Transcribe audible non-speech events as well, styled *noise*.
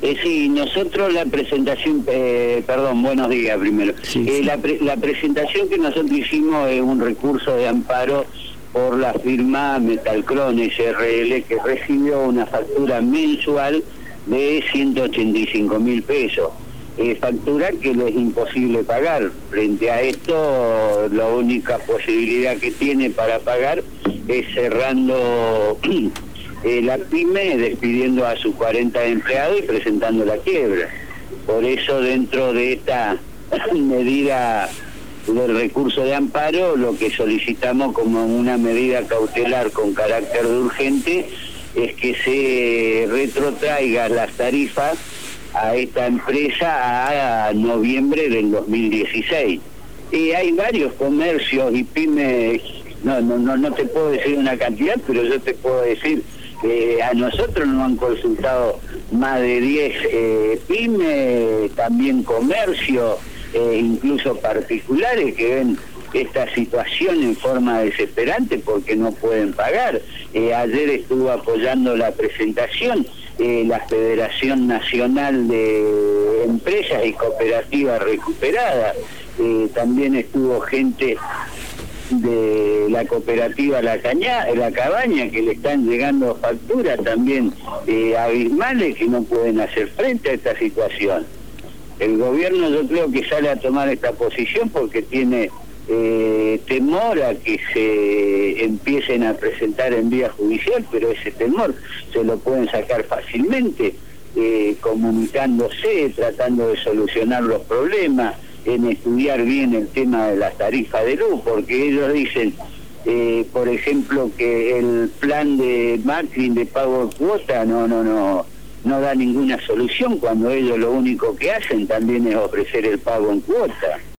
Eh, sí, nosotros la presentación, eh, perdón, buenos días primero. Eh, la, la presentación que nosotros hicimos es un recurso de amparo por la firma Metalcron SRL que recibió una factura mensual de 185 mil pesos. factura que le es imposible pagar. Frente a esto, la única posibilidad que tiene para pagar es cerrando *clears throat* eh, la pyme despidiendo a sus 40 empleados y presentando la quiebra. Por eso dentro de esta *laughs* medida del recurso de amparo, lo que solicitamos como una medida cautelar con carácter de urgente es que se retrotraiga las tarifas a esta empresa a noviembre del 2016. Y hay varios comercios y pymes, no, no, no, no te puedo decir una cantidad, pero yo te puedo decir a nosotros nos han consultado más de 10 eh, pymes, también comercio, eh, incluso particulares que ven esta situación en forma desesperante porque no pueden pagar. Eh, ayer estuvo apoyando la presentación la Federación Nacional de Empresas y Cooperativas Recuperadas. también estuvo gente de la cooperativa La Caña, La Cabaña, que le están llegando facturas también eh, abismales que no pueden hacer frente a esta situación. El gobierno yo creo que sale a tomar esta posición porque tiene eh, temor a que se empiecen a presentar en vía judicial, pero ese temor se lo pueden sacar fácilmente, eh, comunicándose, tratando de solucionar los problemas en estudiar bien el tema de las tarifas de luz, porque ellos dicen, eh, por ejemplo, que el plan de Macri de pago de cuota no, no, no, no da ninguna solución cuando ellos lo único que hacen también es ofrecer el pago en cuota.